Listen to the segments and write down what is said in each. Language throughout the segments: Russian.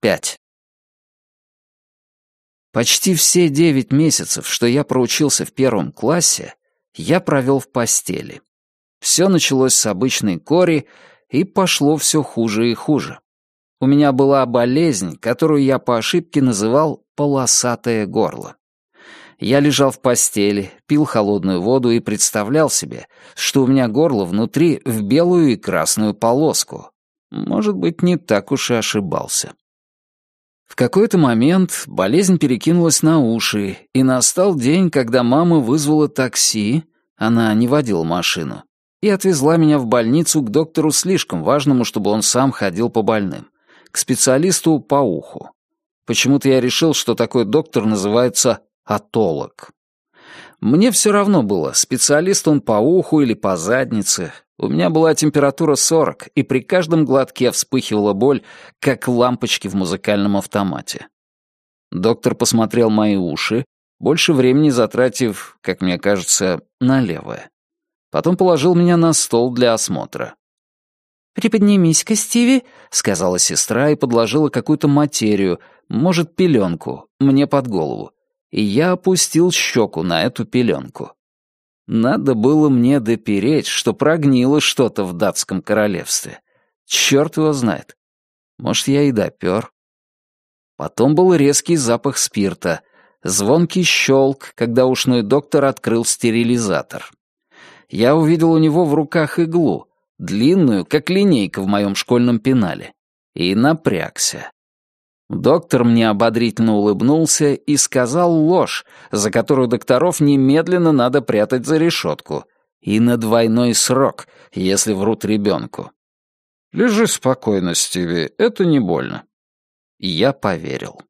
5. Почти все девять месяцев, что я проучился в первом классе, я провел в постели. Все началось с обычной кори, и пошло все хуже и хуже. У меня была болезнь, которую я по ошибке называл «полосатое горло». Я лежал в постели, пил холодную воду и представлял себе, что у меня горло внутри в белую и красную полоску. Может быть, не так уж и ошибался. В какой-то момент болезнь перекинулась на уши, и настал день, когда мама вызвала такси, она не водила машину, и отвезла меня в больницу к доктору слишком важному, чтобы он сам ходил по больным, к специалисту по уху. Почему-то я решил, что такой доктор называется атолог. Мне все равно было, специалист он по уху или по заднице. У меня была температура 40, и при каждом глотке вспыхивала боль, как лампочки в музыкальном автомате. Доктор посмотрел мои уши, больше времени затратив, как мне кажется, на левое. Потом положил меня на стол для осмотра. «Приподнимись-ка, Стиви», — сказала сестра и подложила какую-то материю, может, пеленку, мне под голову и я опустил щеку на эту пеленку. Надо было мне допереть, что прогнило что-то в датском королевстве. Черт его знает. Может, я и допер. Потом был резкий запах спирта, звонкий щелк, когда ушной доктор открыл стерилизатор. Я увидел у него в руках иглу, длинную, как линейка в моем школьном пенале, и напрягся. Доктор мне ободрительно улыбнулся и сказал ложь, за которую докторов немедленно надо прятать за решетку. И на двойной срок, если врут ребенку. «Лежи спокойно, Стиви, это не больно». Я поверил.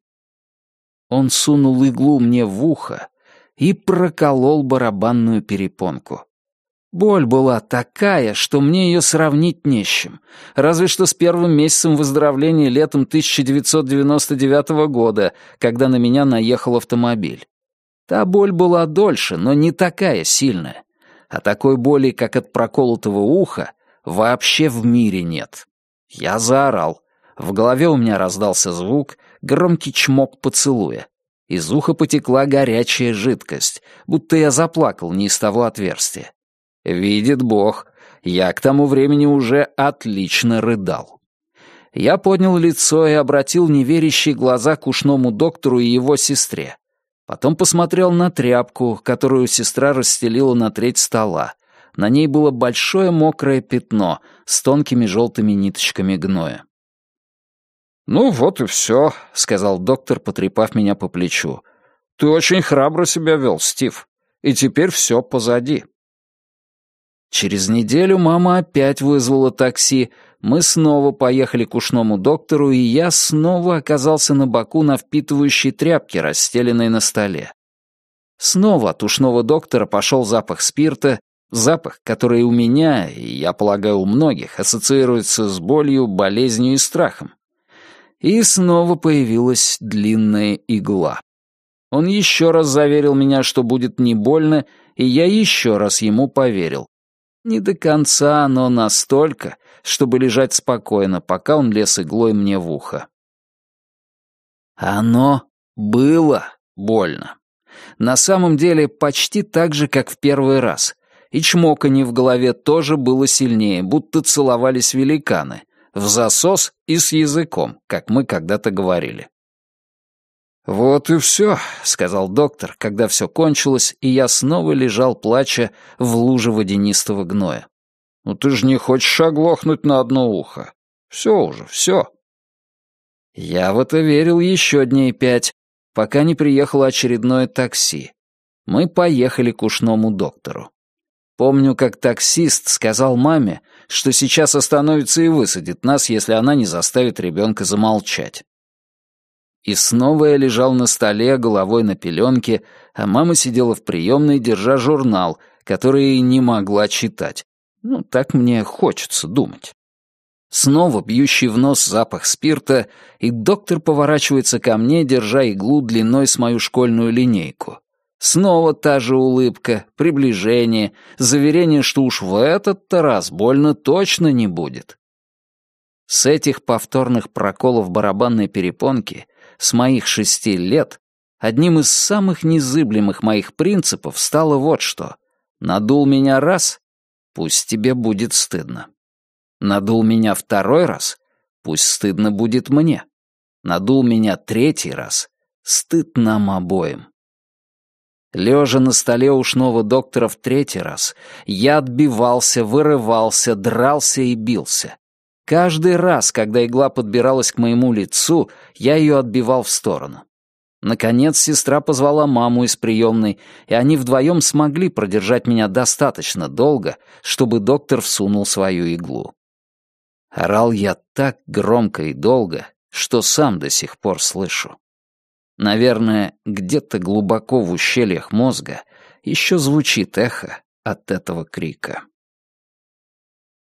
Он сунул иглу мне в ухо и проколол барабанную перепонку. Боль была такая, что мне ее сравнить не с чем. Разве что с первым месяцем выздоровления летом 1999 года, когда на меня наехал автомобиль. Та боль была дольше, но не такая сильная. А такой боли, как от проколотого уха, вообще в мире нет. Я заорал. В голове у меня раздался звук, громкий чмок поцелуя. Из уха потекла горячая жидкость, будто я заплакал не из того отверстия. Видит Бог, я к тому времени уже отлично рыдал. Я поднял лицо и обратил неверящие глаза к ушному доктору и его сестре. Потом посмотрел на тряпку, которую сестра расстелила на треть стола. На ней было большое мокрое пятно с тонкими желтыми ниточками гноя. «Ну вот и все», — сказал доктор, потрепав меня по плечу. «Ты очень храбро себя вел, Стив, и теперь все позади». Через неделю мама опять вызвала такси, мы снова поехали к ушному доктору, и я снова оказался на боку на впитывающей тряпке, расстеленной на столе. Снова от ушного доктора пошел запах спирта, запах, который у меня, и, я полагаю, у многих, ассоциируется с болью, болезнью и страхом. И снова появилась длинная игла. Он еще раз заверил меня, что будет не больно, и я еще раз ему поверил. Не до конца, но настолько, чтобы лежать спокойно, пока он лез иглой мне в ухо. Оно было больно. На самом деле почти так же, как в первый раз. И чмоканье в голове тоже было сильнее, будто целовались великаны. В засос и с языком, как мы когда-то говорили. «Вот и все», — сказал доктор, когда все кончилось, и я снова лежал, плача, в луже водянистого гноя. «Ну ты же не хочешь оглохнуть на одно ухо. Все уже, все». Я в это верил еще дней пять, пока не приехало очередное такси. Мы поехали к ушному доктору. Помню, как таксист сказал маме, что сейчас остановится и высадит нас, если она не заставит ребенка замолчать. И снова я лежал на столе, головой на пеленке, а мама сидела в приемной, держа журнал, который не могла читать. Ну, так мне хочется думать. Снова бьющий в нос запах спирта, и доктор поворачивается ко мне, держа иглу длиной с мою школьную линейку. Снова та же улыбка, приближение, заверение, что уж в этот-то раз больно точно не будет. С этих повторных проколов барабанной перепонки, с моих шести лет, одним из самых незыблемых моих принципов стало вот что. Надул меня раз — пусть тебе будет стыдно. Надул меня второй раз — пусть стыдно будет мне. Надул меня третий раз — стыд нам обоим. Лежа на столе ушного доктора в третий раз, я отбивался, вырывался, дрался и бился. Каждый раз, когда игла подбиралась к моему лицу, я ее отбивал в сторону. Наконец сестра позвала маму из приемной, и они вдвоем смогли продержать меня достаточно долго, чтобы доктор всунул свою иглу. Орал я так громко и долго, что сам до сих пор слышу. Наверное, где-то глубоко в ущельях мозга еще звучит эхо от этого крика.